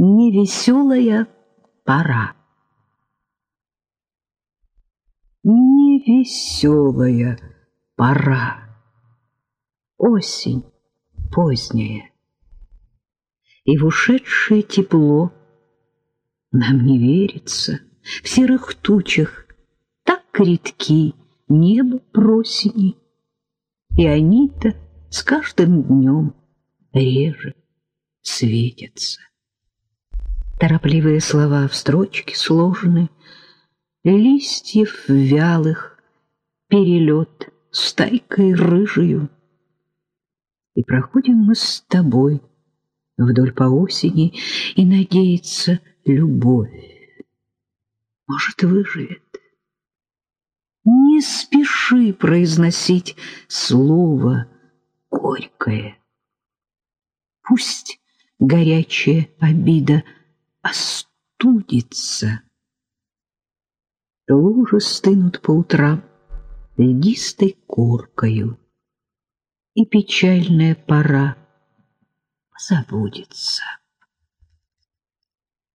Невеселая пора. Невеселая пора. Осень поздняя. И в ушедшее тепло нам не верится. В серых тучах так редки небо просени, И они-то с каждым днем реже светятся. Торопливые слова в строчке сложены, Листьев вялых перелет стайкой рыжую. И проходим мы с тобой вдоль по осени, И надеется любовь. Может, выживет. Не спеши произносить слово горькое. Пусть горячая обида — остудится. Лужи стынут по утрам льдистой коркою, и печальная пора забудется.